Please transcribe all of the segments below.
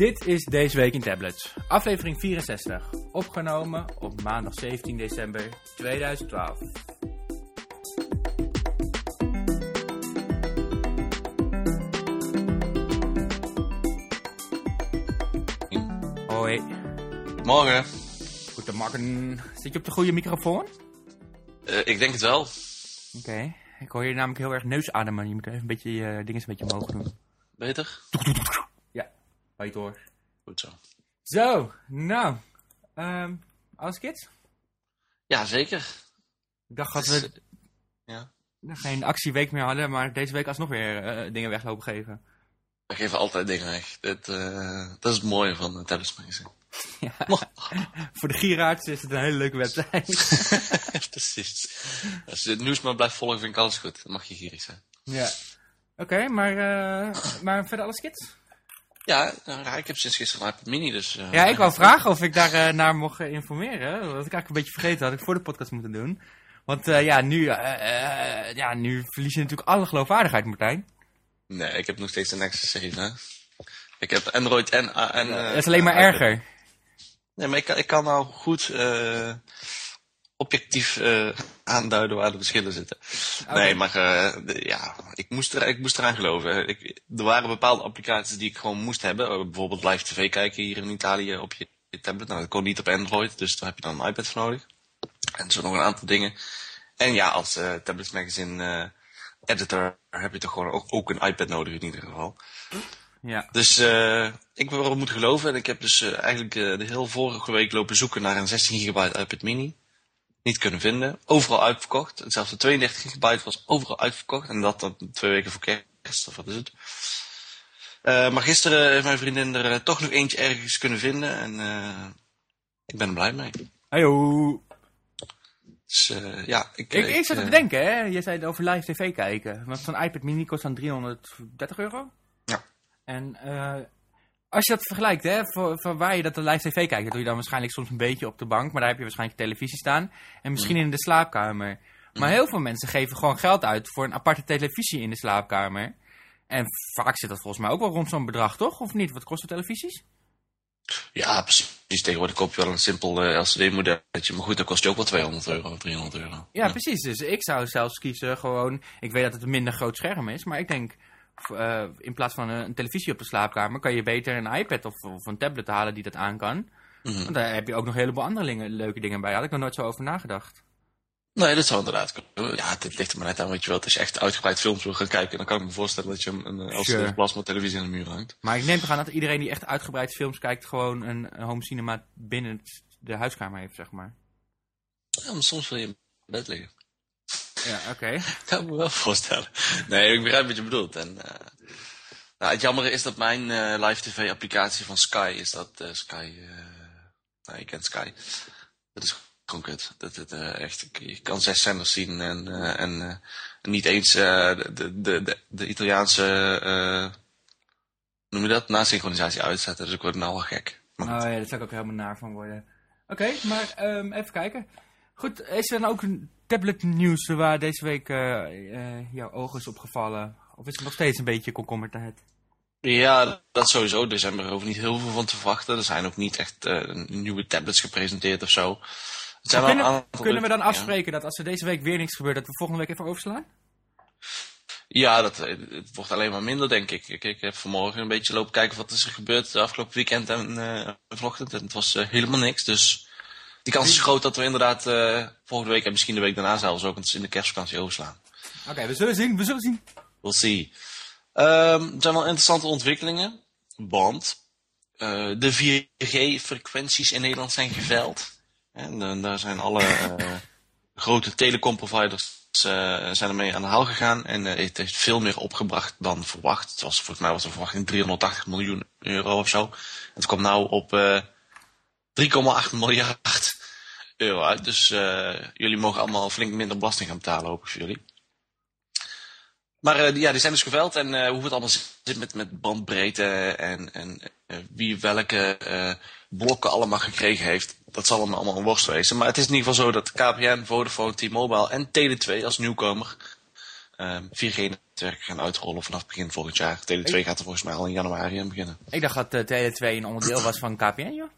Dit is Deze Week in Tablets, aflevering 64, opgenomen op maandag 17 december 2012. Hoi, Morgen. goedemorgen. Zit je op de goede microfoon? Eh, ik denk het wel. Oké, ik hoor je namelijk heel erg neusademen. Je moet even een beetje je dingen een beetje omhoog doen. Beter? Je het hoor. Goed zo. Zo, nou, ehm alles kids? Ja, zeker. Ik dacht dat Het we is, Ja. geen actieweek meer hadden, maar deze week alsnog weer eh, dingen weglopen geven. We geven altijd dingen weg. Dit, eh, dat is het mooie van Tablets magazine. Ja. Voor de gieraarts is het een hele leuke website. Precies. Als je het nieuws maar blijft volgen, vind ik alles goed. Dan mag je gierig zijn. ja. Oké, maar, eh, maar verder alles kids? Ja, nou, ja, ik heb sinds gisteren een iPad mini, dus... eh, Ja, ik wou vragen of ik daar eh, naar mocht informeren. Wat ik eigenlijk een beetje vergeten had, ik voor de podcast moeten doen. Want eh, ja, nu, ja, nu verlies je natuurlijk alle geloofwaardigheid, Martijn. Nee, ik heb nog steeds een Nexus 7, hè. Ik heb Android en... en dat is alleen maar erger. Nee, maar ik, kan- ik kan nou goed objectief eh, aanduiden waar de verschillen zitten. Nee, maar eh, ja, ik moest, er, ik moest eraan geloven. Ik, er waren bepaalde applicaties die ik gewoon moest hebben. Eh, bijvoorbeeld live tv kijken hier in Italië op je, je tablet. Nou, dat kon niet op Android, dus daar heb je dan een iPad voor nodig. En zo nog een aantal dingen. En ja, als eh Tablets Magazine editor heb je toch gewoon ook, ook een iPad nodig in ieder geval. Ja. Dus ik heb wel moeten geloven. En ik heb dus eigenlijk de hele vorige week lopen zoeken naar een 16 gigabyte iPad mini. Niet kunnen vinden. Overal uitverkocht. En zelfs de 32 gigabyte was overal uitverkocht. En dat dan twee weken voor kerst, of wat is het. Eh, maar gisteren heeft mijn vriendin er eh, toch nog eentje ergens kunnen vinden. En eh, ik ben er blij mee. Hallo. Dus ja, ik... Ik, ik zat te bedenken, hè. Je zei het over live tv kijken. Want zo'n iPad mini kost dan 330 euro. Ja. En eh, als je dat vergelijkt, hè, voor, voor waar je dat de live tv kijkt, dat doe je dan waarschijnlijk soms een beetje op de bank, maar daar heb je waarschijnlijk televisie staan. En misschien in de slaapkamer. Maar heel veel mensen geven gewoon geld uit voor een aparte televisie in de slaapkamer. En vaak zit dat volgens mij ook wel rond zo'n bedrag, toch? Of niet? Wat kosten televisies? Ja, precies. Tegenwoordig koop je wel een simpel eh, LCD-modelletje. Maar goed, dat kost je ook wel 200 euro of 300 euro. Ja, precies. Dus ik zou zelfs kiezen gewoon... Ik weet dat het een minder groot scherm is, maar ik denk... eh, in plaats van een, een televisie op de slaapkamer... kan je beter een iPad of, of een tablet halen die dat aan kan. Mhm. Want daar heb je ook nog een heleboel andere dingen, leuke dingen bij. Daar had ik nog nooit zo over nagedacht. Nee, dat zou inderdaad kunnen. Ja, het ligt er maar net aan, weet je wel. Als je echt uitgebreid films wil gaan kijken, dan kan ik me voorstellen dat je een, een LCD Sure. plasma televisie aan de muur hangt. Maar ik neem aan dat iedereen die echt uitgebreid films kijkt... gewoon een, home cinema binnen de huiskamer heeft, zeg maar. Ja, maar soms wil je in bed liggen. Ja, oké. kan ik me wel voorstellen. Nee, ik begrijp wat je bedoelt. En, eh, nou, het jammer is dat mijn eh, live tv applicatie van Sky is dat eh, Sky... nou, je kent Sky. Dat is gewoon kut. Dat het echt... Je kan zes zenders zien en, en niet eens de, de, de, de Italiaanse... noem je dat? Na-synchronisatie uitzetten. Dus ik word nou al gek. Maar. Oh ja, daar zou ik ook helemaal naar van worden. Oké, maar ehm, even kijken. Goed, is er dan ook een tablet nieuws waar deze week eh, eh, jouw oog is opgevallen? Of is het nog steeds een beetje komkommertijd? Ja, dat sowieso. Er zijn er over niet heel veel van te verwachten. Er zijn ook niet echt eh, nieuwe tablets gepresenteerd of zo. Het zijn Kunnen, aantal kunnen we dan ja. afspreken dat als er deze week weer niks gebeurt, dat we volgende week even overslaan? Ja, dat, het wordt alleen maar minder, denk ik. ik. Ik heb vanmorgen een beetje lopen kijken wat is er gebeurd de afgelopen weekend en eh, vanochtend. En het was helemaal niks. Dus die kans is groot dat we inderdaad eh, volgende week en misschien de week daarna zelfs ook in de kerstvakantie overslaan. Oké, we zullen zien, we zullen zien. We'll see. Ehm, er zijn wel interessante ontwikkelingen. Want eh, de 4G-frequenties in Nederland zijn geveild. En eh, daar zijn alle grote telecomproviders zijn ermee aan de haal gegaan. En het heeft veel meer opgebracht dan verwacht. Het was, volgens mij was de verwachting 380 miljoen euro of zo. Het kwam nou op eh 3,8 miljard euro uit. Dus eh, jullie mogen allemaal flink minder belasting gaan betalen, hoop ik voor jullie. Maar eh, die- ja, die zijn dus geveld en eh, hoe het allemaal zit met, met bandbreedte en, en wie welke blokken allemaal gekregen heeft, dat zal allemaal, allemaal een worst wezen. Maar het is in ieder geval zo dat KPN, Vodafone, T-Mobile en Tele2 als nieuwkomer 4G-netwerken gaan uitrollen vanaf begin volgend jaar. Tele 2 gaat er volgens mij al in januari aan beginnen. Ik dacht dat uh, Tele 2 een onderdeel was van KPN, joh.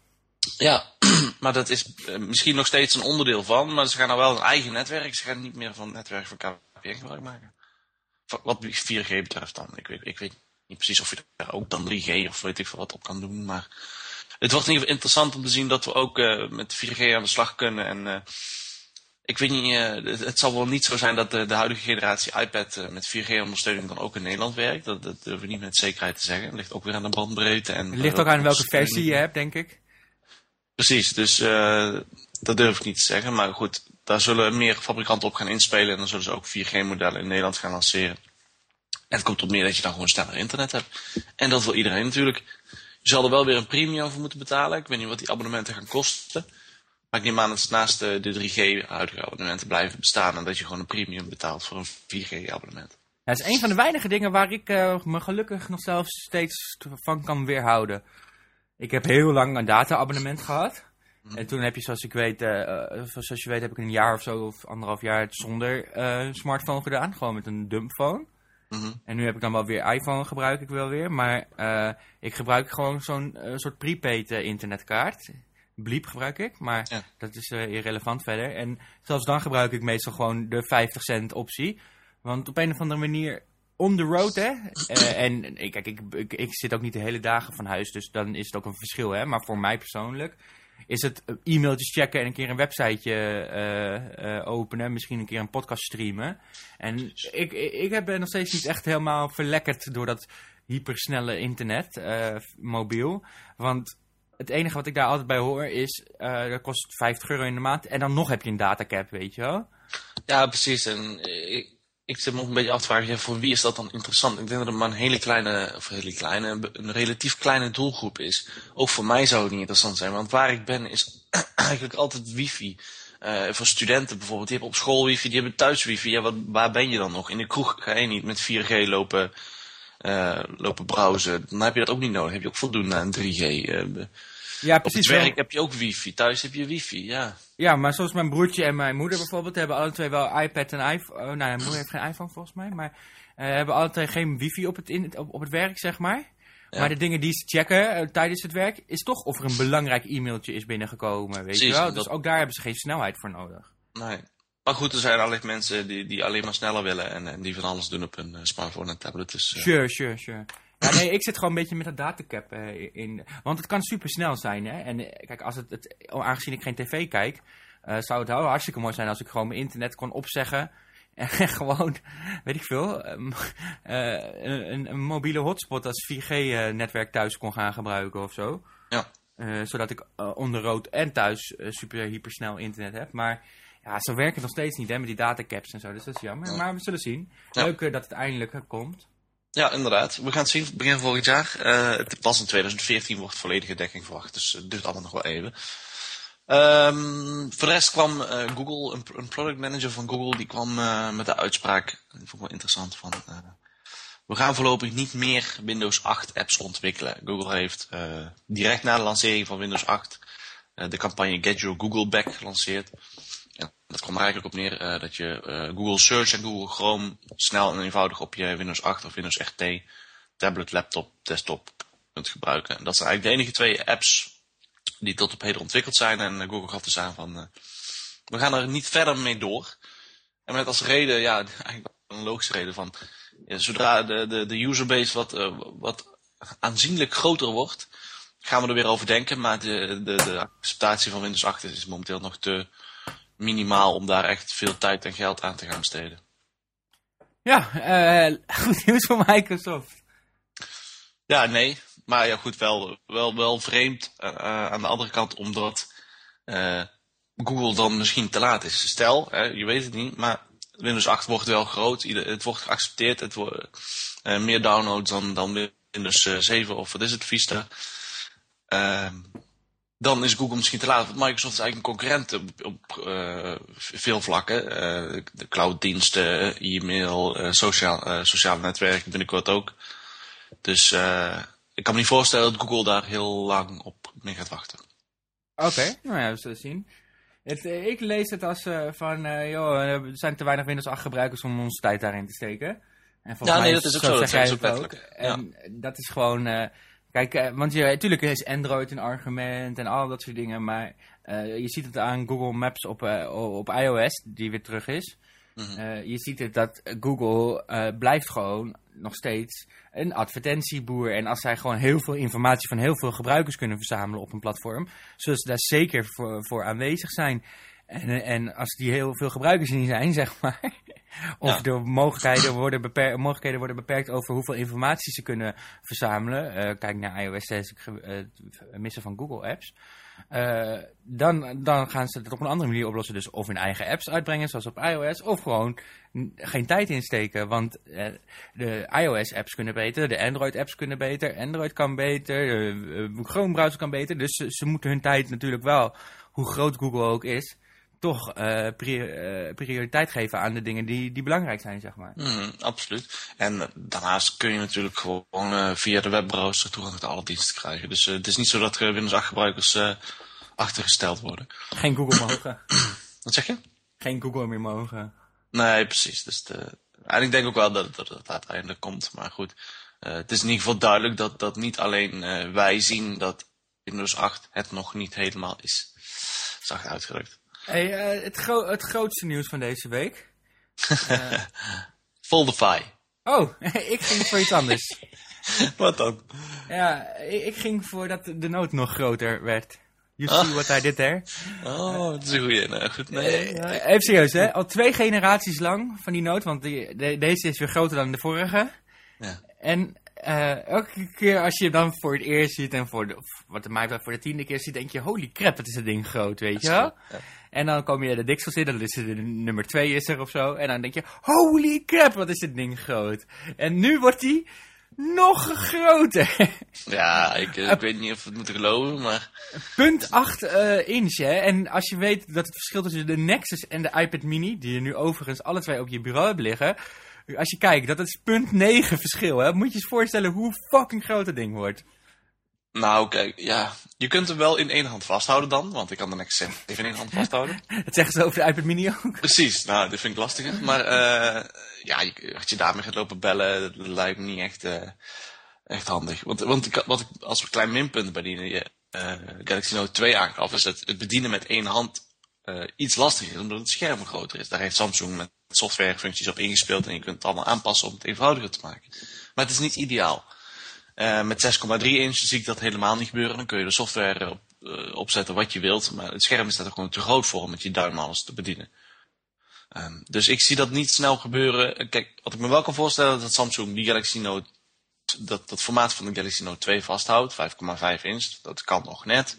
Ja, maar dat is uh, misschien nog steeds een onderdeel van. Maar ze gaan nou wel een eigen netwerk. Ze gaan niet meer van het netwerk van KPN gebruik maken. Wat 4G betreft dan. Ik weet, ik weet niet precies of je daar ook dan 3G of weet ik veel wat op kan doen. Maar het wordt in ieder geval interessant om te zien dat we ook uh, met 4G aan de slag kunnen. En ik weet niet, het, het, zal wel niet zo zijn dat de, de huidige generatie iPad met 4G-ondersteuning dan ook in Nederland werkt. Dat, dat durven we niet met zekerheid te zeggen. Het ligt ook weer aan de bandbreedte. En, het ligt ook aan welke versie je hebt, denk ik. Precies, dus uh, dat durf ik niet te zeggen. Maar goed, daar zullen meer fabrikanten op gaan inspelen. En dan zullen ze ook 4G-modellen in Nederland gaan lanceren. En het komt op neer dat je dan gewoon sneller internet hebt. En dat wil iedereen natuurlijk. Je zal er wel weer een premium voor moeten betalen. Ik weet niet wat die abonnementen gaan kosten. Maar ik neem aan dat naast de, de 3G-huidige abonnementen blijven bestaan. En dat je gewoon een premium betaalt voor een 4G-abonnement. Ja, dat is een van de weinige dingen waar ik uh, me gelukkig nog zelfs steeds van kan weerhouden. Ik heb heel lang een data-abonnement gehad. Mm. En toen heb je, zoals ik weet, uh, zoals je weet, heb ik een jaar of zo of anderhalf jaar zonder uh, smartphone gedaan. Gewoon met een dumbphone. Mm -hmm. En nu heb ik dan wel weer iPhone gebruik ik wel weer. Maar uh, ik gebruik gewoon zo'n soort prepaid internetkaart. Bliep gebruik ik, maar ja. dat is irrelevant verder. En zelfs dan gebruik ik meestal gewoon de 50 cent optie. Want op een of andere manier on the road, hè. Uh, en kijk, ik, ik, ik, zit ook niet de hele dagen van huis, dus dan is het ook een verschil, hè. Maar voor mij persoonlijk is het e-mailtjes checken en een keer een websiteje openen. Misschien een keer een podcast streamen. En ik, ik heb nog steeds niet echt helemaal verlekkerd door dat hypersnelle internet, mobiel. Want het enige wat ik daar altijd bij hoor is, dat kost 50 euro in de maand. En dan nog heb je een datacap, weet je wel. Ja, precies. En ik, ik zit me ook een beetje af te vragen, voor wie is dat dan interessant? Ik denk dat het maar een hele kleine, of hele kleine, een relatief kleine doelgroep is. Ook voor mij zou het niet interessant zijn, want waar ik ben is eigenlijk altijd wifi. Uh, voor studenten bijvoorbeeld, die hebben op school wifi, die hebben thuis wifi. Ja, waar ben je dan nog? In de kroeg ga je niet met 4G lopen, uh, lopen browsen. Dan heb je dat ook niet nodig. Dan heb je ook voldoende aan 3G. Uh, ja, precies. Op het werk heb je ook wifi. Thuis heb je wifi, ja. Ja, maar zoals mijn broertje en mijn moeder bijvoorbeeld hebben alle twee wel iPad en iPhone. Oh, nou, mijn moeder heeft geen iPhone volgens mij, maar uh, hebben alle twee geen wifi op het, in, op, op het werk, zeg maar. Ja. Maar de dingen die ze checken uh, tijdens het werk is toch of er een belangrijk e-mailtje is binnengekomen, weet je wel. Dus ook daar hebben ze geen snelheid voor nodig. Nee. Maar goed, er zijn alleen mensen die, die alleen maar sneller willen en, en die van alles doen op een uh, smartphone en tablet. Dus, Sure, sure, sure. Ja, nee, ik zit gewoon een beetje met dat datacap uh, in. Want het kan super snel zijn, hè. En kijk, als het, het, aangezien ik geen tv kijk, uh, zou het wel hartstikke mooi zijn als ik gewoon mijn internet kon opzeggen. En gewoon, weet ik veel, um, uh, een, een, mobiele hotspot als 4G-netwerk thuis kon gaan gebruiken of zo. Ja. zodat ik onder rood en thuis super hypersnel internet heb. Maar ja, zo werkt het nog steeds niet hè, met die datacaps en zo. Dus dat is jammer. Ja. Maar we zullen zien. Ja. Leuk dat het eindelijk komt. Ja, inderdaad. We gaan het zien begin volgend jaar. Uh, pas in 2014 wordt volledige dekking verwacht, dus het duurt allemaal nog wel even. Um, voor de rest kwam uh, Google, een, een, product manager van Google, die kwam uh, met de uitspraak, dat vond ik wel interessant, van we gaan voorlopig niet meer Windows 8 apps ontwikkelen. Google heeft direct na de lancering van Windows 8 de campagne Get Your Google Back gelanceerd. Dat er eigenlijk op neer uh, dat je uh, Google Search en Google Chrome snel en eenvoudig op je Windows 8 of Windows RT, tablet, laptop, desktop kunt gebruiken. En dat zijn eigenlijk de enige twee apps die tot op heden ontwikkeld zijn. En uh, Google gaf dus aan van, we gaan er niet verder mee door. En met als reden, ja, eigenlijk een logische reden van, zodra de, de, de userbase wat, wat aanzienlijk groter wordt, gaan we er weer over denken. Maar de, de, de acceptatie van Windows 8 is momenteel nog te minimaal om daar echt veel tijd en geld aan te gaan besteden. Ja, uh, goed nieuws voor Microsoft. Ja, nee. Maar ja, goed, wel, wel, wel vreemd uh, aan de andere kant, omdat uh, Google dan misschien te laat is. Stel, hè, je weet het niet, maar Windows 8 wordt wel groot. Het wordt geaccepteerd. Het wordt meer downloads dan, dan Windows 7 of wat is het, Vista. Dan is Google misschien te laat. Want Microsoft is eigenlijk een concurrent op, op uh, veel vlakken. Uh, de clouddiensten, e-mail, uh, sociaal, sociale netwerken binnenkort ook. Dus ik kan me niet voorstellen dat Google daar heel lang op mee gaat wachten. Oké, okay. nou ja, we zullen zien. Het, eh, ik lees het als eh, van, eh, joh, er zijn te weinig Windows 8 gebruikers om onze tijd daarin te steken. En volgens Ja, mij nee, dat is ook zo, dat ook letterlijk. En dat is gewoon, eh, kijk, eh, want je, natuurlijk is Android een argument en al dat soort dingen, maar eh, je ziet het aan Google Maps op, eh, op iOS, die weer terug is. Mhm. Je ziet het dat Google blijft gewoon nog steeds een advertentieboer. En als zij gewoon heel veel informatie van heel veel gebruikers kunnen verzamelen op een platform, zullen ze daar zeker voor, voor aanwezig zijn. En, en als die heel veel gebruikers niet zijn, zeg maar, of Ja. de mogelijkheden worden, beperkt, mogelijkheden worden beperkt over hoeveel informatie ze kunnen verzamelen. eh, kijk naar iOS 6, eh, het missen van Google Apps. Eh, dan, dan gaan ze het op een andere manier oplossen. Dus of hun eigen apps uitbrengen, zoals op iOS, of gewoon geen tijd insteken. Want eh, de iOS-apps kunnen beter, de Android-apps kunnen beter, Android kan beter, de eh, Chrome-browser kan beter. Dus ze, ze moeten hun tijd natuurlijk wel, hoe groot Google ook is, toch eh, eh, prioriteit geven aan de dingen die, die belangrijk zijn, zeg maar. Mhm, absoluut. En daarnaast kun je natuurlijk gewoon eh, via de webbrowser toegang tot alle diensten krijgen. Dus het is niet zo dat er Windows 8 gebruikers achtergesteld worden. Geen Google mogen. Wat zeg je? Geen Google meer mogen. Nee, precies. Dus de, en ik denk ook wel dat, dat het uiteindelijk komt. Maar goed, het is in ieder geval duidelijk dat, dat niet alleen wij zien dat Windows 8 het nog niet helemaal is. Zacht uitgedrukt. Hey, eh, het, gro- het grootste nieuws van deze week. Foldify. Oh, ik ging voor iets anders. Wat dan? Ja, ik, ging voor dat de nood nog groter werd. You Ah. see what I did there? Oh, dat is een goeie. Goed, nee. Eh, even serieus, hè? Al twee generaties lang van die nood, want die, de- deze is weer groter dan de vorige. Ja. En eh, elke keer als je hem dan voor het eerst ziet en voor de, wat mij betreft voor de tiende keer ziet, denk je, holy crap, wat is dat ding groot, weet je wel? Ja. En dan kom je de diksels in, dan is er de nummer 2 is er of zo. En dan denk je, holy crap, wat is dit ding groot. En nu wordt hij nog groter. Ja, ik, eh, ik weet niet of we het moeten geloven, maar... Punt 8 eh, inch, hè. En als je weet dat het verschil tussen de Nexus en de iPad mini, die je nu overigens alle twee op je bureau hebt liggen. Als je kijkt, dat is punt 9 verschil, hè. Moet je eens voorstellen hoe fucking groot het ding wordt. Nou, kijk, ja. Je kunt hem wel in één hand vasthouden dan, want ik kan de Nexus 7 even in één hand vasthouden. Dat zeggen ze over de iPad mini ook. Precies, nou, dit vind ik lastiger. Maar eh ja, je, als je daarmee gaat lopen bellen, dat lijkt me niet echt, eh, echt handig. Want, want ik, wat ik als een klein minpunt bij die eh, Galaxy Note 2 aangaf, is dat het bedienen met één hand eh, iets lastiger is, omdat het scherm groter is. Daar heeft Samsung met softwarefuncties op ingespeeld en je kunt het allemaal aanpassen om het eenvoudiger te maken. Maar het is niet ideaal. Eh, met 6,3 inch zie ik dat helemaal niet gebeuren. Dan kun je de software op, eh, opzetten wat je wilt. Maar het scherm is daar gewoon te groot voor om met je duim alles te bedienen. Ehm, dus ik zie dat niet snel gebeuren. Kijk, wat ik me wel kan voorstellen, is dat Samsung die Galaxy Note, dat, dat formaat van de Galaxy Note 2 vasthoudt. 5,5 inch, dat kan nog net.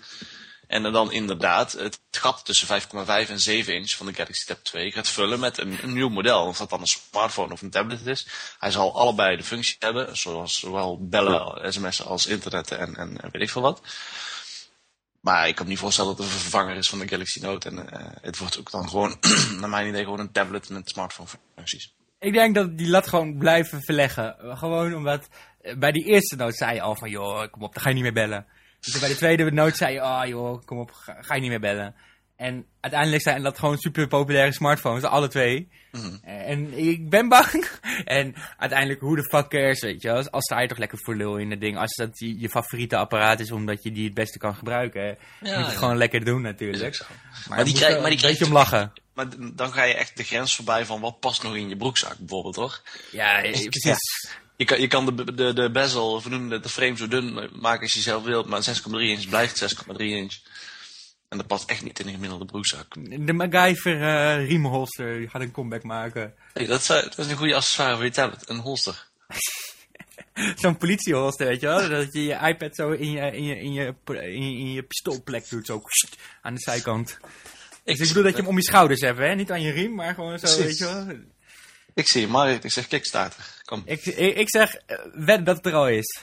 En dan inderdaad het gat tussen 5,5 en 7 inch van de Galaxy Tab 2 gaat vullen met een, nieuw model. Of dat dan een smartphone of een tablet is. Hij zal allebei de functie hebben, zoals zowel bellen, sms'en als internetten en, en weet ik veel wat. Maar ik kan me niet voorstellen dat het een vervanger is van de Galaxy Note. En eh, het wordt ook dan gewoon, naar mijn idee, gewoon een tablet met smartphone functies. Ik denk dat die lat gewoon blijven verleggen. Gewoon omdat eh, bij die eerste noot zei je al van, joh, kom op, dan ga je niet meer bellen. Dus bij de tweede noot zei je, oh joh, kom op, ga, ga je niet meer bellen. En uiteindelijk zijn dat gewoon super populaire smartphones, alle twee. Mhm. En ik ben bang. En uiteindelijk, hoe de fuck cares, weet je wel. Als sta je toch lekker voor lul in het ding. Als dat je, je favoriete apparaat is, omdat je die het beste kan gebruiken. hè, moet je het ja. gewoon lekker doen natuurlijk. zo. Maar, die krijg- maar die krijg- om lachen. Maar dan ga je echt de grens voorbij van wat past nog in je broekzak, bijvoorbeeld, toch? Ja, eh, precies. Je kan, je kan de, de, de bezel, of noemen de frame zo dun maken als je zelf wilt, maar 6,3 inch blijft 6,3 inch. En dat past echt niet in een gemiddelde broekzak. De MacGyver eh riemholster die gaat een comeback maken. Hey, dat, is, eh, dat is een goede accessoire voor je tablet, een holster. Zo'n politieholster, weet je wel? Dat je je iPad zo in je, in je, in je, in je, je pistoolplek doet, zo kst, aan de zijkant. Dus ik bedoel dat je hem om je schouders hebt, hè? Niet aan je riem, maar gewoon zo, Precies. weet je wel? Ik zie je, Mark, ik zeg Kickstarter. Kom, Ik, ik, ik zeg, eh, wed dat het er al is.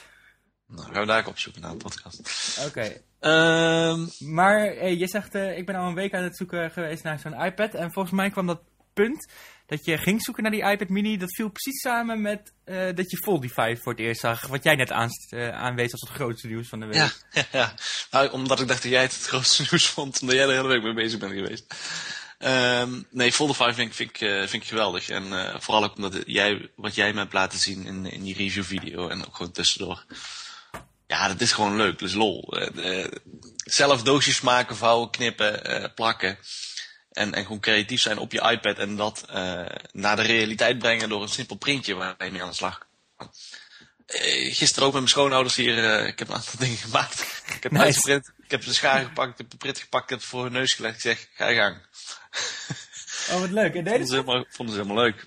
nou, gaan we daar ook opzoeken naar een podcast. Oké. Ehm Maar eh, je zegt, eh, ik ben al een week aan het zoeken geweest naar zo'n iPad. En volgens mij kwam dat punt dat je ging zoeken naar die iPad mini, dat viel precies samen met uh, dat je Foldify voor het eerst zag. Wat jij net aan, uh, aanwees als het grootste nieuws van de week. Ja, ja, ja. Nou, omdat ik dacht dat jij het het grootste nieuws vond, omdat jij er de hele week mee bezig bent geweest. Um, nee, Foldify vind, vind, ik, vind ik geweldig. En uh, vooral ook omdat jij, wat jij me hebt laten zien in, in die review video en ook gewoon tussendoor. Ja, dat is gewoon leuk, dat is lol. Uh, zelf doosjes maken, vouwen, knippen, plakken. En, en gewoon creatief zijn op je iPad en dat naar de realiteit brengen door een simpel printje waar je mee aan de slag kan. gisteren ook met mijn schoonouders hier, ik heb een aantal dingen gemaakt. Ik heb nice. ik heb de schaar gepakt, heb de print gepakt, ik heb het voor hun neus gelegd. Ik zeg, ga je gang. Oh, wat leuk. En vonden, ze helemaal, vonden ze helemaal leuk.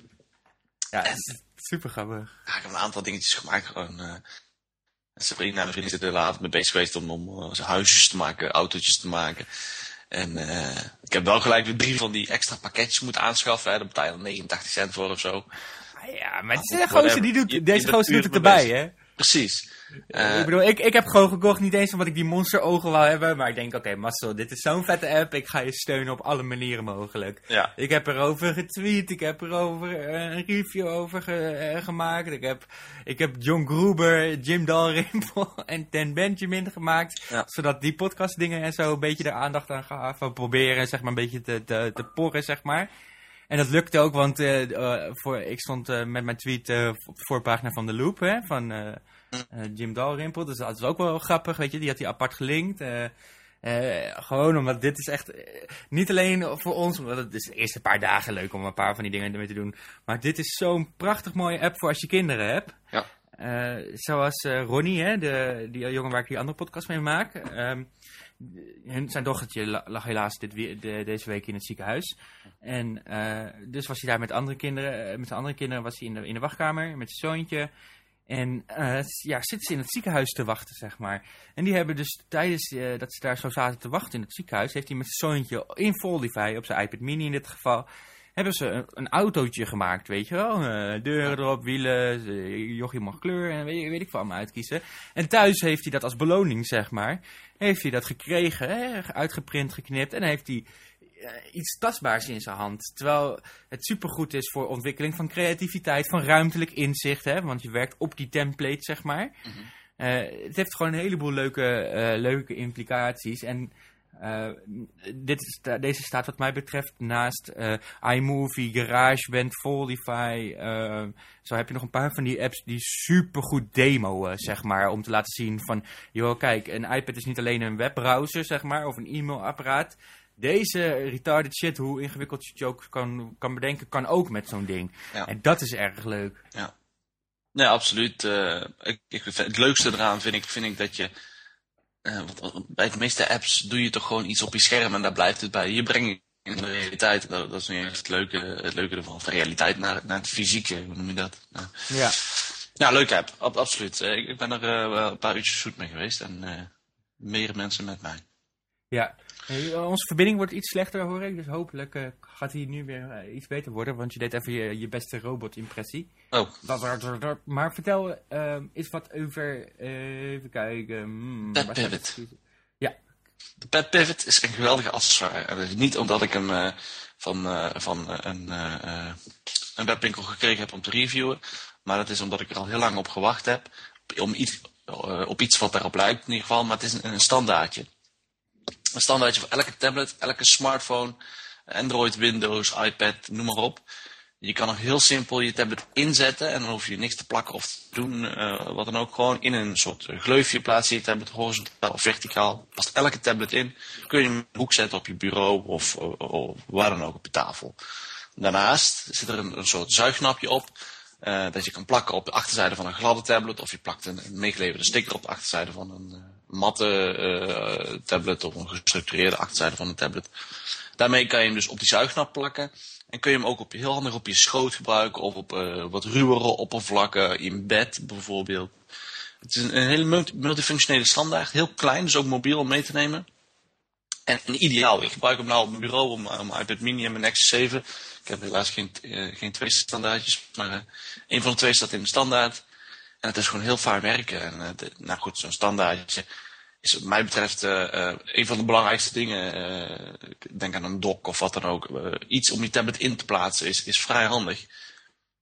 Ja, super grappig. Ja, ik heb een aantal dingetjes gemaakt. Gewoon, uh, Sabrina en mijn vrienden zitten later mee bezig geweest om, om uh, huisjes te maken, autootjes te maken. En uh, ik heb wel gelijk weer drie van die extra pakketjes moeten aanschaffen. Hè. Daar betaal je dan 89 cent voor of zo. Ah, ja, maar gozer, die doet, deze gozer doet het erbij, hè? Precies. Uh, ik bedoel, ik, ik heb gewoon gekocht, niet eens omdat ik die monsterogen wou hebben, maar ik denk, oké, okay, Marcel, dit is zo'n vette app, ik ga je steunen op alle manieren mogelijk. Ja. Ik heb erover getweet, ik heb erover een review over ge, uh, gemaakt, ik heb, ik heb John Gruber, Jim Dalrymple en Ten Benjamin gemaakt, ja. zodat die podcast dingen en zo een beetje de aandacht aan gaven, proberen, zeg maar, een beetje te, te, te porren, zeg maar. En dat lukte ook, want uh, voor, ik stond met mijn tweet op de voorpagina van de Loop, hè, van Jim Dalrymple. Dus dat is ook wel grappig, weet je. Die had hij apart gelinkt. gewoon omdat dit is echt, niet alleen voor ons, omdat het is de eerste paar dagen leuk om een paar van die dingen ermee te doen. Maar dit is zo'n prachtig mooie app voor als je kinderen hebt. Ja. zoals Ronnie, hè, de, die jongen waar ik die andere podcast mee maak. Ehm, zijn dochtertje lag helaas dit, de, deze week in het ziekenhuis. En uh, dus was hij daar met andere kinderen. Met zijn andere kinderen was hij in de, in de wachtkamer met zijn zoontje. En uh, ja, zitten ze in het ziekenhuis te wachten, zeg maar. En die hebben dus tijdens uh, dat ze daar zo zaten te wachten in het ziekenhuis... heeft hij met zijn zoontje in Foldify, op zijn iPad mini in dit geval... hebben ze een, een autootje gemaakt, weet je wel. Uh, deuren erop, wielen, jochie mag kleur en weet, weet ik van allemaal uitkiezen. En thuis heeft hij dat als beloning, zeg maar... heeft hij dat gekregen, hè, uitgeprint, geknipt... en heeft hij iets tastbaars in zijn hand. Terwijl het supergoed is voor ontwikkeling van creativiteit, van ruimtelijk inzicht. Hè? Want je werkt op die template, zeg maar. Mm -hmm. uh, het heeft gewoon een heleboel leuke, uh, leuke implicaties. En uh, dit is, deze staat wat mij betreft naast iMovie, GarageBand, Foldify. zo heb je nog een paar van die apps die supergoed demoen, zeg maar. Om te laten zien van, joh, kijk, een iPad is niet alleen een webbrowser, zeg maar, of een e-mailapparaat deze retarded shit, hoe ingewikkeld je ook kan, kan bedenken, kan ook met zo'n ding. Ja. En dat is erg leuk. Ja, nee, absoluut. Uh, ik, ik, het leukste eraan vind ik, vind ik dat je... Uh, want bij de meeste apps doe je toch gewoon iets op je scherm en daar blijft het bij. Je brengt in de realiteit, dat, dat is nu het leuke, het leuke ervan. Van realiteit naar, naar het fysieke, hoe noem je dat? Ja. Ja, ja leuk app, Ab, absoluut. Ik, ik, ben er wel een paar uurtjes zoet mee geweest en meer mensen met mij. Ja, Hey, onze verbinding wordt iets slechter, hoor ik. Dus hopelijk uh, gaat hij nu weer uh, iets beter worden. Want je deed even je, je beste robot-impressie. Oh. Maar vertel uh, eens wat over... even kijken... Hmm, Pet Pivot. Ja. De Pet Pivot is een geweldige accessoire. Niet omdat ik hem van, van een, een webwinkel gekregen heb om te reviewen. Maar dat is omdat ik er al heel lang op gewacht heb. Om iets, op iets wat daarop lijkt in ieder geval. Maar het is een, een standaardje een standaardje voor elke tablet, elke smartphone, Android, Windows, iPad, noem maar op. Je kan nog heel simpel je tablet inzetten en dan hoef je niks te plakken of te doen, uh, wat dan ook. Gewoon in een soort gleufje plaatsen je tablet horizontaal of verticaal. Past elke tablet in. Kun je hem een hoek zetten op je bureau of, of, waar dan ook op je tafel. Daarnaast zit er een, soort zuignapje op. Uh, dat je kan plakken op de achterzijde van een gladde tablet. Of je plakt een, een meegeleverde sticker op de achterzijde van een matte uh, tablet. Of een gestructureerde achterzijde van een tablet. Daarmee kan je hem dus op die zuignap plakken. En kun je hem ook op, heel handig op je schoot gebruiken. Of op wat ruwere oppervlakken. In bed bijvoorbeeld. Het is een, hele multifunctionele standaard. Heel klein, dus ook mobiel om mee te nemen. En, en ideaal. Ik gebruik hem nou op mijn bureau om mijn iPad mini en mijn Nexus 7 ik heb helaas geen, uh, geen twee standaardjes, maar een van de twee staat in de standaard. En het is gewoon heel vaar werken. En nou goed, zo'n standaardje. Is wat mij betreft uh, een van de belangrijkste dingen. Uh, denk aan een dock of wat dan ook. iets om die tablet in te plaatsen is, is vrij handig.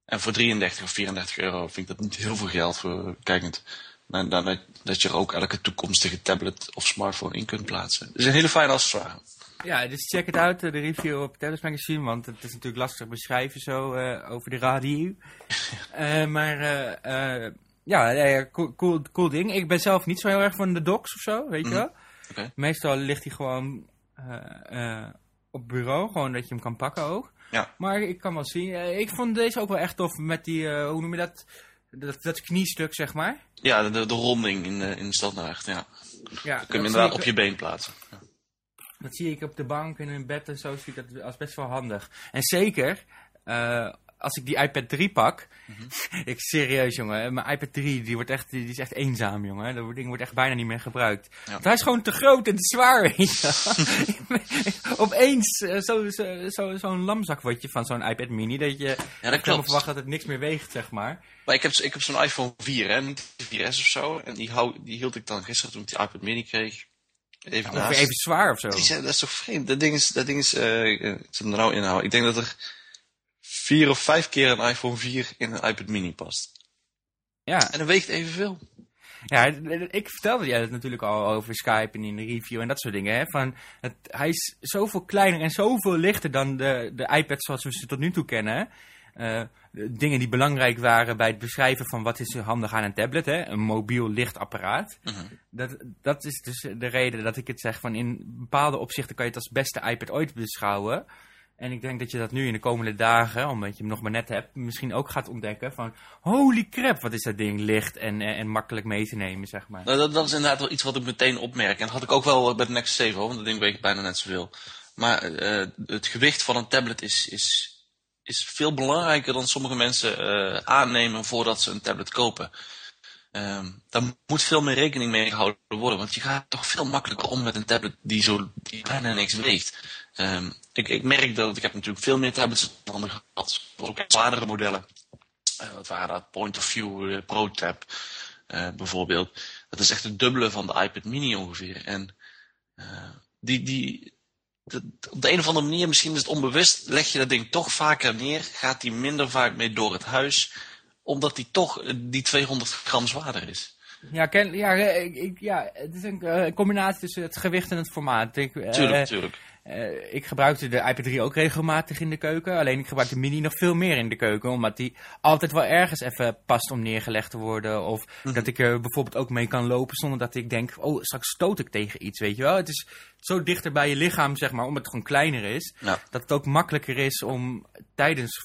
En voor 33 of 34 euro vind ik dat niet heel veel geld voor kijkend. naar dat, dat je er ook elke toekomstige tablet of smartphone in kunt plaatsen. Het is een hele fijne accessoire. Ja, dus check het uit, de review op Tablets Magazine, want het is natuurlijk lastig beschrijven zo over de radio. maar ja, cool, cool, cool, ding. Ik ben zelf niet zo heel erg van de docs of zo, weet je mhm. wel. Meestal ligt hij gewoon uh, op bureau, gewoon dat je hem kan pakken ook. Ja. Maar ik kan wel zien, ik vond deze ook wel echt tof met die, hoe noem je dat, dat, dat kniestuk zeg maar. Ja, de, de ronding in, in de standaard, ja. ja dat kun je inderdaad op je been plaatsen. Ja. Dat zie ik op de bank en in bed en zo, zie ik dat als best wel handig. En zeker, als ik die iPad 3 pak, mm ik serieus jongen, mijn iPad 3 die wordt echt, die is echt eenzaam jongen. Dat ding wordt echt bijna niet meer gebruikt. Want hij is gewoon te groot en te zwaar, weet je. Opeens zo'n zo, zo, zo lamzak word je van zo'n iPad mini, dat je ja, dat kan verwachten dat het niks meer weegt, zeg maar. Maar ik heb, ik heb zo'n iPhone 4, hè, niet de 4S of zo. En die, hou, die hield ik dan gisteren toen ik die iPad mini kreeg. Even, even zwaar of zo. Die dat is toch vreemd? Dat ding is, dat ding is, uh, ik zit er nou inhouden. Ik denk dat er vier of vijf keer een iPhone 4 in een iPad mini past. Ja. En dat weegt evenveel. Ja, ik vertelde jij het natuurlijk al over Skype en in de review en dat soort dingen. Hè? Van het, hij is zoveel kleiner en zoveel lichter dan de, de iPad zoals we ze tot nu toe kennen. Uh, dingen die belangrijk waren bij het beschrijven van wat is handig aan een tablet, hè? een mobiel lichtapparaat. Uh dat, dat is dus de reden dat ik het zeg van in bepaalde opzichten kan je het als beste iPad ooit beschouwen. En ik denk dat je dat nu in de komende dagen, omdat je hem nog maar net hebt, misschien ook gaat ontdekken van... Holy crap, wat is dat ding licht en, en, makkelijk mee te nemen, zeg maar. Nou, dat, dat, is inderdaad wel iets wat ik meteen opmerk. En dat had ik ook wel bij de Nexus 7, hoor, want dat ding weegt bijna net zoveel. Maar uh, het gewicht van een tablet is, is, is veel belangrijker dan sommige mensen uh, aannemen voordat ze een tablet kopen. Um, daar moet veel meer rekening mee gehouden worden, want je gaat toch veel makkelijker om met een tablet die, zo, die bijna niks weegt. Um, ik, ik merk dat ik heb natuurlijk veel meer tablets dan anderen gehad. Ook zwaardere modellen. Uh, wat waren dat? Point of View, uh, Pro Tab uh, bijvoorbeeld. Dat is echt het dubbele van de iPad mini ongeveer. En die, die, op de een of andere manier, misschien is het onbewust, leg je dat ding toch vaker neer. Gaat die minder vaak mee door het huis. Omdat die toch die 200 gram zwaarder is. Ja, ken, ja, ik, ja, het is een combinatie tussen het gewicht en het formaat. Ik, tuurlijk, tuurlijk. Uh, ik gebruikte de iPad 3 ook regelmatig in de keuken. Alleen ik gebruik de Mini nog veel meer in de keuken. Omdat die altijd wel ergens even past om neergelegd te worden. Of mhm. dat ik er bijvoorbeeld ook mee kan lopen zonder dat ik denk... Oh, straks stoot ik tegen iets, weet je wel. Het is zo dichter bij je lichaam, zeg maar, omdat het gewoon kleiner is. Dat het ook makkelijker is om tijdens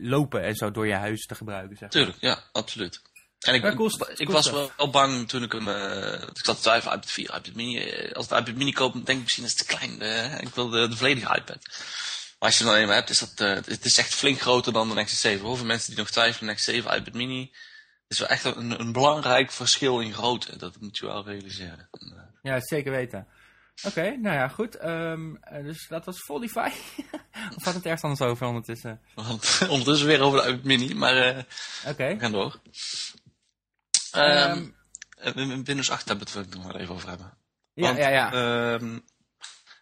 lopen en zo door je huis te gebruiken, zeg maar. Tuurlijk, ja, absoluut. En ik, ik was wel, bang toen ik hem... Uh, ik zat te twijfelen, iPad 4, iPad mini. Uh, als ik de iPad mini koop, denk ik misschien is het te klein. Uh, ik wil de, de, volledige iPad. Maar als je het dan eenmaal hebt, is dat... het is echt flink groter dan de Nexus 7. Hoeveel mensen die nog twijfelen, Nexus 7, iPad mini... Het is wel echt een, een belangrijk verschil in grootte. Dat moet je wel realiseren. Ja, zeker weten. Oké, nou ja, goed. Um, dus dat was Spotify. of gaat het ergens anders over ondertussen? ondertussen weer over de iPad mini, maar uh, we gaan door. Um, um, Windows 8 hebben we het nog maar even over hebben. Ja, ja, ja. Um,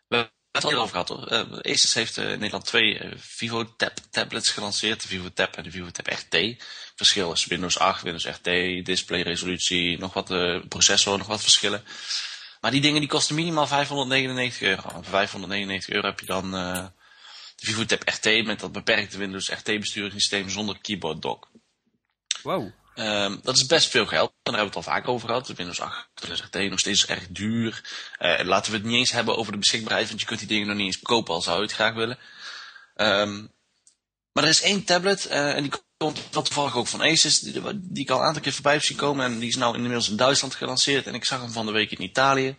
we hebben het al over gehad hoor. Uh, Asus heeft uh, in Nederland twee uh, Vivo Tab tablets gelanceerd. De Vivo Tab en de Vivo Tab RT. Verschil is Windows 8, Windows RT, display resolutie, nog wat processor, nog wat verschillen. Maar die dingen die kosten minimaal 599 euro. voor 599 euro heb je dan de Vivo Tab RT met dat beperkte Windows RT besturingssysteem zonder keyboard dock. Wow. Um, dat is best veel geld. Daar hebben we het al vaak over gehad. Windows 8 RT nog steeds erg duur. Uh, laten we het niet eens hebben over de beschikbaarheid, want je kunt die dingen nog niet eens kopen al zou je het graag willen. Um, maar er is één tablet, uh, en die komt wel toevallig ook van Asus, die, die ik al een aantal keer voorbij heb zien komen. En die is nou inmiddels in Duitsland gelanceerd. En ik zag hem van de week in Italië.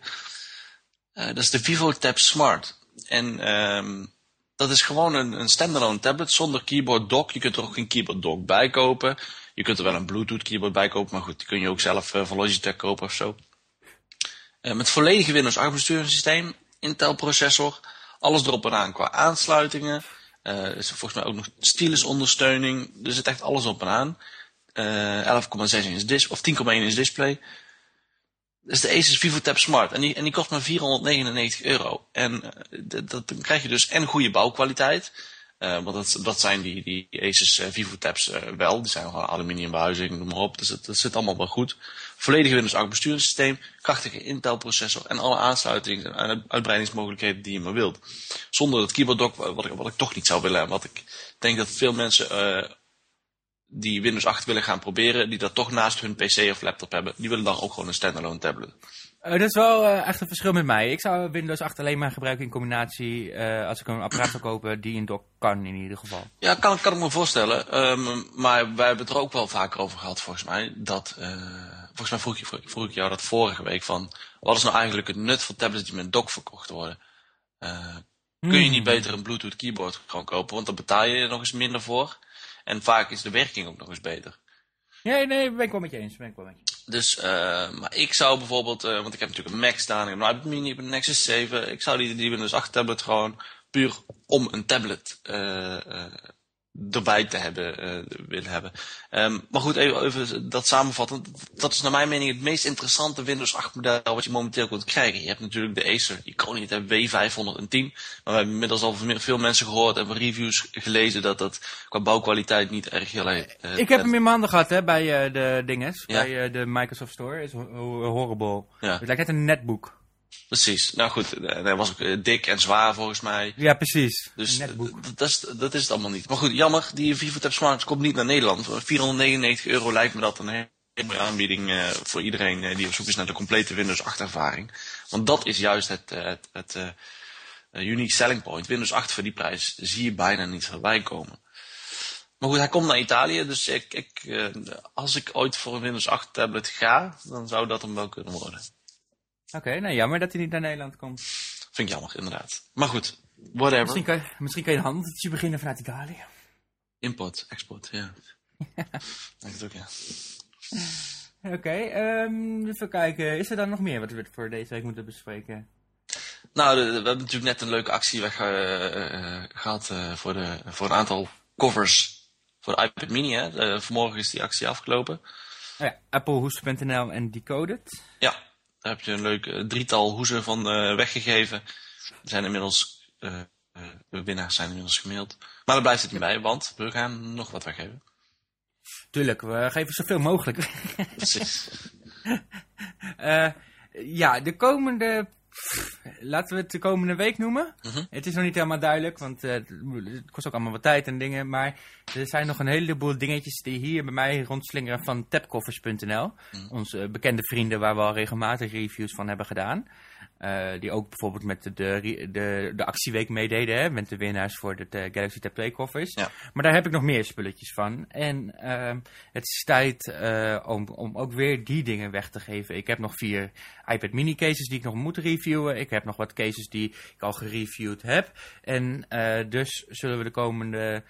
Uh, dat is de Vivo Tab Smart. En um, dat is gewoon een, een standalone tablet zonder keyboard dock. Je kunt er ook geen keyboard dock bij kopen. Je kunt er wel een Bluetooth keyboard bij kopen, maar goed, die kun je ook zelf uh, van Logitech kopen of zo. Uh, met volledige Windows 8 besturingssysteem, Intel processor, alles erop en aan qua aansluitingen. Uh, er is volgens mij ook nog stylus ondersteuning, er zit echt alles op en aan. 11,6 inch display, of 10,1 inch display. Dat is de Asus VivoTab Smart. En die, en die kost maar 499 euro. En dat, dan krijg je dus en goede bouwkwaliteit. Uh, want dat, dat zijn die, die Asus uh, VivoTabs uh, wel. Die zijn gewoon aluminium behuizing, noem maar op. Dus dat, zit allemaal wel goed. Volledige Windows 8 besturingssysteem. Krachtige Intel processor. En alle aansluitingen en uitbreidingsmogelijkheden die je maar wilt. Zonder dat keyboard dock, wat ik, wat ik toch niet zou willen. Wat ik denk dat veel mensen die Windows 8 willen gaan proberen, die dat toch naast hun PC of laptop hebben, die willen dan ook gewoon een standalone tablet. Uh, dat is wel uh, echt een verschil met mij. Ik zou Windows 8 alleen maar gebruiken in combinatie uh, als ik een apparaat zou kopen die een dock kan in ieder geval. Ja, kan, kan ik me voorstellen. Um, maar wij hebben het er ook wel vaker over gehad volgens mij. Dat, volgens mij vroeg, je, vroeg ik jou dat vorige week van, wat is nou eigenlijk het nut van tablets die met dock verkocht worden? Hmm. Kun je niet beter een Bluetooth keyboard gewoon kopen, want dan betaal je er nog eens minder voor. En vaak is de werking ook nog eens beter. Nee, nee, ben ik wel met je eens. Ben ik wel met je. Dus, uh, maar ik zou bijvoorbeeld, uh, want ik heb natuurlijk een Mac staan, ik heb een iPad mini, ik heb een Nexus 7. Ik zou die, die Windows 8 tablet gewoon puur om een tablet uh, erbij te hebben, uh, willen hebben. Um, maar goed, even, even dat samenvatten. Dat is naar mijn mening het meest interessante Windows 8 model wat je momenteel kunt krijgen. Je hebt natuurlijk de Acer Iconia W510. Maar we hebben inmiddels al veel mensen gehoord en reviews gelezen dat dat qua bouwkwaliteit niet erg heel erg... Uh, ik heb hem in mijn handen gehad hè, bij uh, de dinges, ja? bij de Microsoft Store. is horrible. Ja. Het lijkt net een netbook. Precies. Nou goed, hij was ook dik en zwaar volgens mij. Ja, precies. Dus dat is, dat is het allemaal niet. Maar goed, jammer, die VivoTab Smart komt niet naar Nederland. Voor 499 euro lijkt me dat een hele mooie aanbieding uh, voor iedereen uh, die op zoek is naar de complete Windows 8 ervaring. Want dat is juist het, het, het unique selling point. Windows 8 voor die prijs zie je bijna niet voorbij komen. Maar goed, hij komt naar Italië, dus ik, ik, als ik ooit voor een Windows 8 tablet ga, dan zou dat hem wel kunnen worden. Oké, okay, nou jammer dat hij niet naar Nederland komt. Vind ik jammer, inderdaad. Maar goed, whatever. Misschien kan je, misschien kan je een handeltje beginnen vanuit Italië. Import, export, ja. Denk het ook, ja. Oké, okay, um, even kijken. Is er dan nog meer wat we voor deze week moeten bespreken? Nou, we hebben natuurlijk net een leuke actie weg, uh, gehad uh, voor, de, voor een aantal covers voor de iPad Mini. Hè. vanmorgen is die actie afgelopen. Oh ja, applehoes.nl en Decoded. Ja, daar heb je een leuk uh, drietal hoezen van uh, weggegeven. Er zijn inmiddels, uh, de winnaars zijn inmiddels gemaild. Maar daar blijft het niet bij, want we gaan nog wat weggeven. Tuurlijk, we geven zoveel mogelijk. Precies. ja, de komende laten we het de komende week noemen. Mhm. Het is nog niet helemaal duidelijk, want uh, het kost ook allemaal wat tijd en dingen. Maar er zijn nog een heleboel dingetjes die hier bij mij rondslingeren van tapcoffers.nl. Mhm. Onze bekende vrienden waar we al regelmatig reviews van hebben gedaan. Uh, die ook bijvoorbeeld met de, de, de, de actieweek meededen, hè, met de winnaars voor de, de Galaxy Tab Play koffers. Ja. Maar daar heb ik nog meer spulletjes van. En uh, het is tijd uh, om, om ook weer die dingen weg te geven. Ik heb nog vier iPad mini cases die ik nog moet reviewen. Ik heb nog wat cases die ik al gereviewd heb. En dus zullen we de komende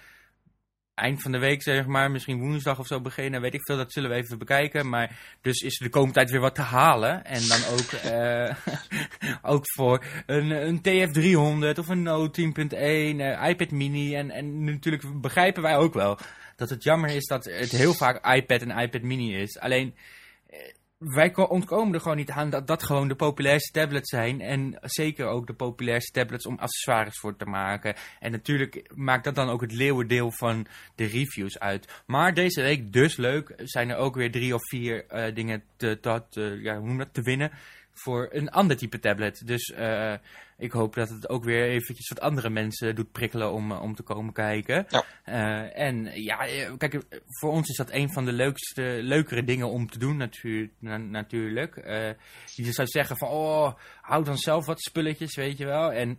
eind van de week, zeg maar, misschien woensdag of zo beginnen, weet ik veel, dat zullen we even bekijken. Maar dus is er de komende tijd weer wat te halen. En dan ook, uh, ook voor een, een TF300 of een Note 10.1, uh, iPad mini. En, en natuurlijk begrijpen wij ook wel dat het jammer is dat het heel vaak iPad en iPad mini is. Alleen wij ontkomen er gewoon niet aan dat dat gewoon de populairste tablets zijn. En zeker ook de populairste tablets om accessoires voor te maken. En natuurlijk maakt dat dan ook het leeuwendeel van de reviews uit. Maar deze week dus leuk. Zijn er ook weer drie of vier uh, dingen te, te, ja, hoe noem dat, te winnen voor een ander type tablet. Dus uh, ik hoop dat het ook weer eventjes wat andere mensen doet prikkelen om, om te komen kijken. Ja. Uh, en ja, kijk, voor ons is dat een van de leukste, leukere dingen om te doen natuur, na, natuurlijk. Je zou zeggen van, oh, hou dan zelf wat spulletjes, weet je wel. En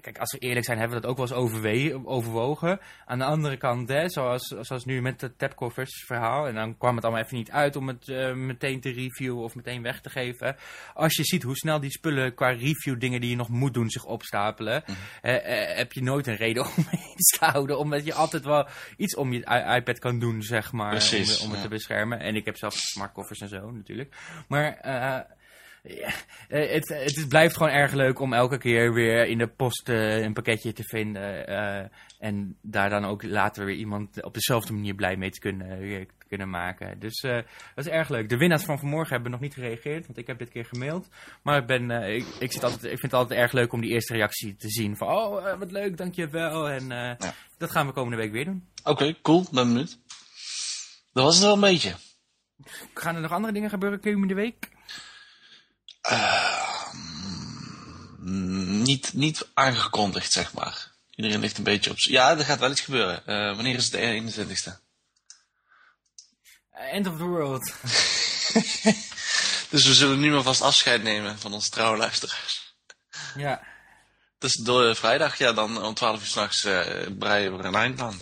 kijk, als we eerlijk zijn, hebben we dat ook wel eens overwogen. Aan de andere kant, hè, zoals, zoals nu met het tapcovers verhaal. En dan kwam het allemaal even niet uit om het uh, meteen te reviewen of meteen weg te geven. Als je ziet hoe snel die spullen qua review dingen die je nog moet doen zich opstapelen. Mm -hmm. uh, uh, heb je nooit een reden om iets te houden. Omdat je altijd wel iets om je iPad kan doen, zeg maar. Precies, om, om het ja. te beschermen. En ik heb zelf smartcovers en zo natuurlijk. Maar Ja, eh, het, het is- blijft gewoon erg leuk om elke keer weer in de post eh, een pakketje te vinden. eh, en daar dan ook later weer iemand op dezelfde manier blij mee te kunnen, kunnen maken. Dus eh, dat is erg leuk. De winnaars van vanmorgen hebben nog niet gereageerd, want ik heb dit keer gemaild. Maar ik, ben, eh, ik, ik, zit altijd, ik vind het altijd erg leuk om die eerste reactie te zien. Van, oh, eh, wat leuk, dankjewel. En eh, Ja. dat gaan we komende week weer doen. Oké, cool. Ben benieuwd. Dat was het wel een beetje. Gaan er nog andere dingen gebeuren komende week? Mm, niet, niet aangekondigd, zeg maar. Iedereen ligt een beetje op... Ja, er gaat wel iets gebeuren. Eh, wanneer is het de 21ste? End of the world. Dus we zullen nu maar vast afscheid nemen van onze trouwe luisteraars. ja. Dus door vrijdag, ja, dan om 12 uur s'nachts uh, breien we er een eind aan.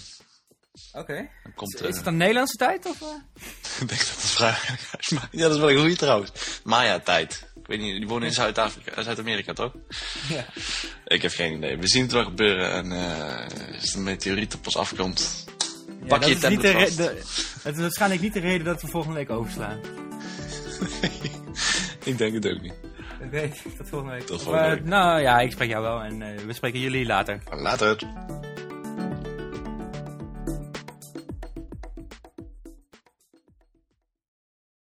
Oké. Is eh, het dan Nederlandse tijd? Of, eh? ik denk dat het vrijdag is. maar- Ja, dat is wel een goede trouwens. Maya-tijd. Ik weet niet, die wonen in Zuid-Afrika, eh, Zuid-Amerika toch? Ja. Ik heb geen idee. We zien het wel gebeuren en eh, als de meteoriet op ons afkomt, Ja, pak je is niet de tablet re- vast. de- Het is waarschijnlijk niet de reden dat we volgende week overslaan. Ik denk het ook niet. Oké, tot volgende week. Tot volgende Maar, week. nou ja, ik spreek jou wel en eh, we spreken jullie later. Later.